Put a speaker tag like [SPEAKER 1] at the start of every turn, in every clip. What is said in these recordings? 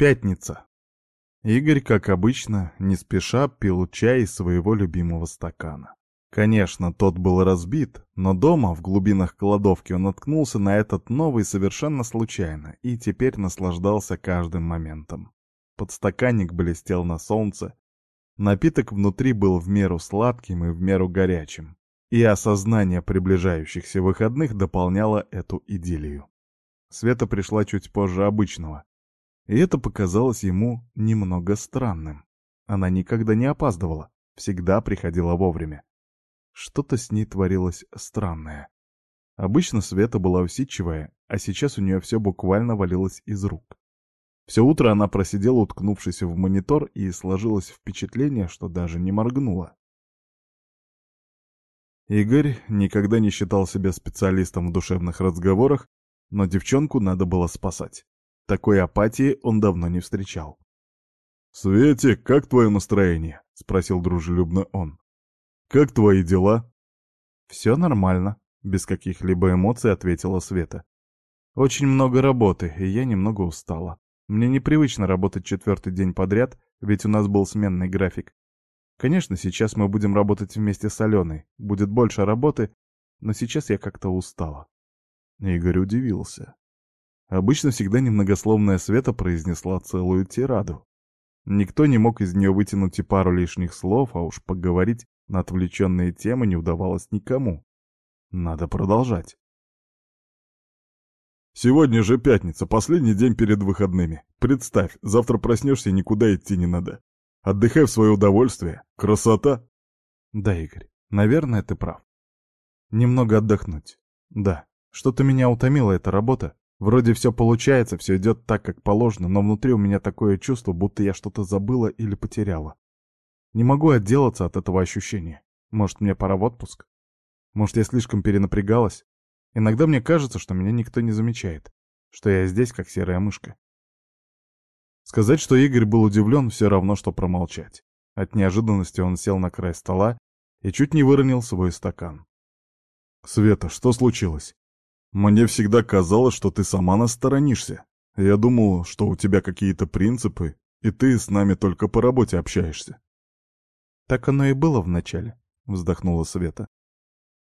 [SPEAKER 1] Пятница. Игорь, как обычно, не спеша пил чай из своего любимого стакана. Конечно, тот был разбит, но дома, в глубинах кладовки, он наткнулся на этот новый совершенно случайно и теперь наслаждался каждым моментом. Подстаканник блестел на солнце, напиток внутри был в меру сладким и в меру горячим, и осознание приближающихся выходных дополняло эту идиллию. Света пришла чуть позже обычного, и это показалось ему немного странным. Она никогда не опаздывала, всегда приходила вовремя. Что-то с ней творилось странное. Обычно Света была усидчивая, а сейчас у нее все буквально валилось из рук. Все утро она просидела, уткнувшись в монитор, и сложилось впечатление, что даже не моргнула. Игорь никогда не считал себя специалистом в душевных разговорах, но девчонку надо было спасать. Такой апатии он давно не встречал. «Светик, как твое настроение?» — спросил дружелюбно он. «Как твои дела?» «Все нормально», — без каких-либо эмоций ответила Света. «Очень много работы, и я немного устала. Мне непривычно работать четвертый день подряд, ведь у нас был сменный график. Конечно, сейчас мы будем работать вместе с Аленой, будет больше работы, но сейчас я как-то устала». Игорь удивился. Обычно всегда немногословная Света произнесла целую тираду. Никто не мог из нее вытянуть и пару лишних слов, а уж поговорить на отвлеченные темы не удавалось никому. Надо продолжать. «Сегодня же пятница, последний день перед выходными. Представь, завтра проснешься и никуда идти не надо. Отдыхай в свое удовольствие. Красота!» «Да, Игорь, наверное, ты прав. Немного отдохнуть. Да, что-то меня утомила эта работа. Вроде все получается, все идет так, как положено, но внутри у меня такое чувство, будто я что-то забыла или потеряла. Не могу отделаться от этого ощущения. Может, мне пора в отпуск? Может, я слишком перенапрягалась? Иногда мне кажется, что меня никто не замечает, что я здесь, как серая мышка. Сказать, что Игорь был удивлен, все равно, что промолчать. От неожиданности он сел на край стола и чуть не выронил свой стакан. «Света, что случилось?» Мне всегда казалось, что ты сама нас сторонишься. Я думал, что у тебя какие-то принципы, и ты с нами только по работе общаешься. Так оно и было вначале, вздохнула Света.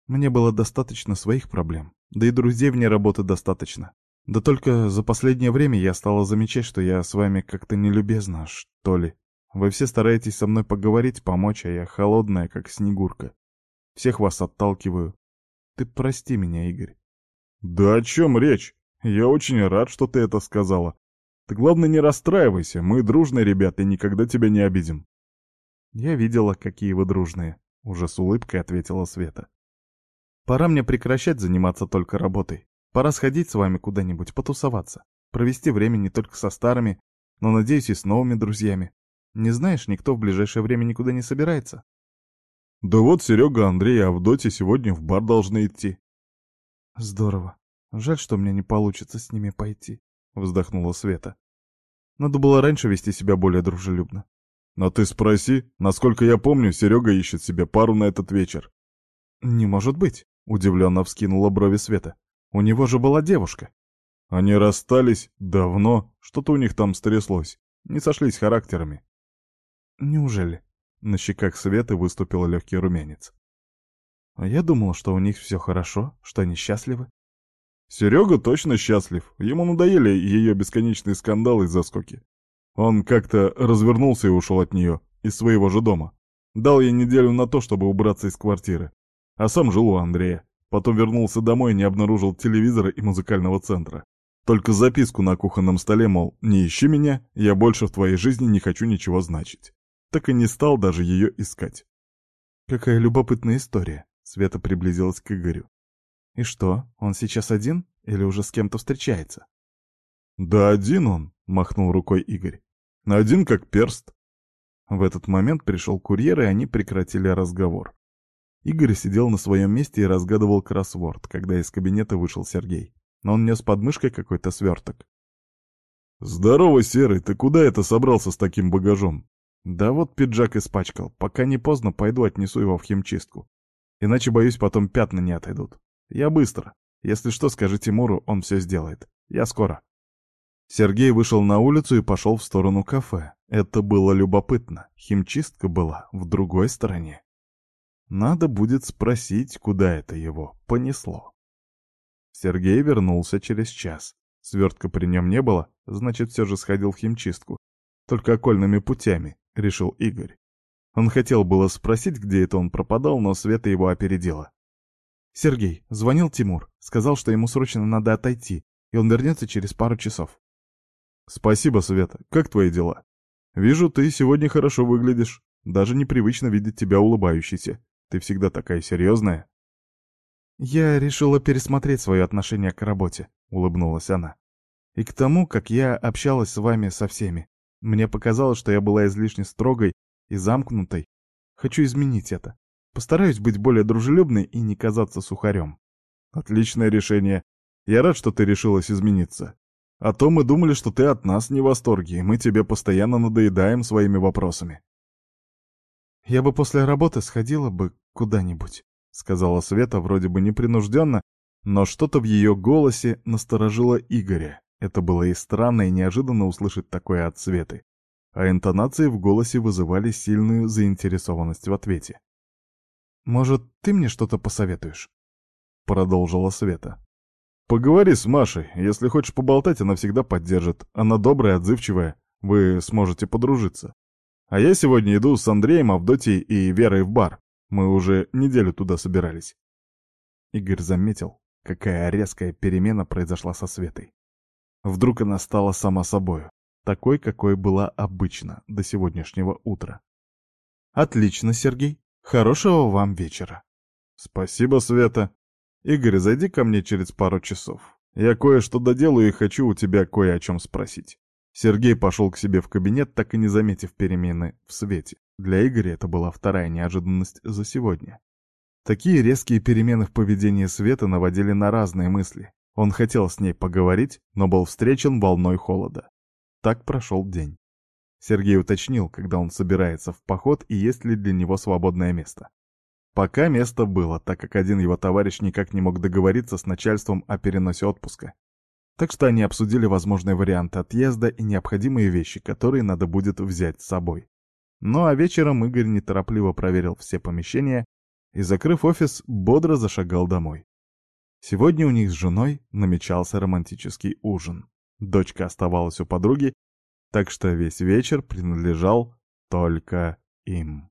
[SPEAKER 1] Мне было достаточно своих проблем, да и друзей вне работы достаточно. Да только за последнее время я стала замечать, что я с вами как-то нелюбезна, что ли. Вы все стараетесь со мной поговорить, помочь, а я холодная, как снегурка. Всех вас отталкиваю. Ты прости меня, Игорь. «Да о чем речь? Я очень рад, что ты это сказала. Ты, главное, не расстраивайся, мы дружные ребята и никогда тебя не обидим». «Я видела, какие вы дружные», — уже с улыбкой ответила Света. «Пора мне прекращать заниматься только работой. Пора сходить с вами куда-нибудь, потусоваться, провести время не только со старыми, но, надеюсь, и с новыми друзьями. Не знаешь, никто в ближайшее время никуда не собирается?» «Да вот Серега, Андрей и Авдотья сегодня в бар должны идти. Здорово. Жаль, что мне не получится с ними пойти, вздохнула Света. Надо было раньше вести себя более дружелюбно. Но ты спроси, насколько я помню, Серега ищет себе пару на этот вечер. Не может быть, удивленно вскинула брови Света. У него же была девушка. Они расстались давно, что-то у них там стряслось. Не сошлись характерами. Неужели? На щеках Светы выступил легкий румянец. А я думал, что у них все хорошо, что они счастливы. Серега точно счастлив. Ему надоели ее бесконечные скандалы и заскоки. Он как-то развернулся и ушел от нее, из своего же дома. Дал ей неделю на то, чтобы убраться из квартиры. А сам жил у Андрея. Потом вернулся домой и не обнаружил телевизора и музыкального центра. Только записку на кухонном столе, мол, не ищи меня, я больше в твоей жизни не хочу ничего значить. Так и не стал даже ее искать. Какая любопытная история. Света приблизилась к Игорю. «И что, он сейчас один или уже с кем-то встречается?» «Да один он», — махнул рукой Игорь. «Один как перст». В этот момент пришел курьер, и они прекратили разговор. Игорь сидел на своем месте и разгадывал кроссворд, когда из кабинета вышел Сергей. Но он нес под мышкой какой-то сверток. «Здорово, Серый, ты куда это собрался с таким багажом?» «Да вот пиджак испачкал. Пока не поздно, пойду отнесу его в химчистку. Иначе, боюсь, потом пятна не отойдут. Я быстро. Если что, скажи Тимуру, он все сделает. Я скоро. Сергей вышел на улицу и пошел в сторону кафе. Это было любопытно. Химчистка была в другой стороне. Надо будет спросить, куда это его понесло. Сергей вернулся через час. Свертка при нем не было, значит, все же сходил в химчистку. Только окольными путями, решил Игорь. Он хотел было спросить, где это он пропадал, но Света его опередила. «Сергей, звонил Тимур, сказал, что ему срочно надо отойти, и он вернется через пару часов». «Спасибо, Света. Как твои дела? Вижу, ты сегодня хорошо выглядишь. Даже непривычно видеть тебя улыбающейся. Ты всегда такая серьезная». «Я решила пересмотреть свое отношение к работе», — улыбнулась она. «И к тому, как я общалась с вами со всеми. Мне показалось, что я была излишне строгой и замкнутой. Хочу изменить это. Постараюсь быть более дружелюбной и не казаться сухарем». «Отличное решение. Я рад, что ты решилась измениться. А то мы думали, что ты от нас не в восторге, и мы тебе постоянно надоедаем своими вопросами». «Я бы после работы сходила бы куда-нибудь», — сказала Света вроде бы непринужденно, но что-то в ее голосе насторожило Игоря. Это было и странно, и неожиданно услышать такое от Светы. А интонации в голосе вызывали сильную заинтересованность в ответе. «Может, ты мне что-то посоветуешь?» — продолжила Света. «Поговори с Машей. Если хочешь поболтать, она всегда поддержит. Она добрая, отзывчивая. Вы сможете подружиться. А я сегодня иду с Андреем, Авдотьей и Верой в бар. Мы уже неделю туда собирались». Игорь заметил, какая резкая перемена произошла со Светой. Вдруг она стала сама собою, такой, какой была обычно до сегодняшнего утра. «Отлично, Сергей. Хорошего вам вечера». «Спасибо, Света», «Игорь, зайди ко мне через пару часов. Я кое-что доделаю и хочу у тебя кое о чем спросить». Сергей пошел к себе в кабинет, так и не заметив перемены в свете. Для Игоря это была вторая неожиданность за сегодня. Такие резкие перемены в поведении Света наводили на разные мысли. Он хотел с ней поговорить, но был встречен волной холода. Так прошел день. Сергей уточнил, когда он собирается в поход и есть ли для него свободное место. Пока место было, так как один его товарищ никак не мог договориться с начальством о переносе отпуска. Так что они обсудили возможные варианты отъезда и необходимые вещи, которые надо будет взять с собой. Ну а вечером Игорь неторопливо проверил все помещения и, закрыв офис, бодро зашагал домой. Сегодня у них с женой намечался романтический ужин. Дочка оставалась у подруги, так что весь вечер принадлежал только им.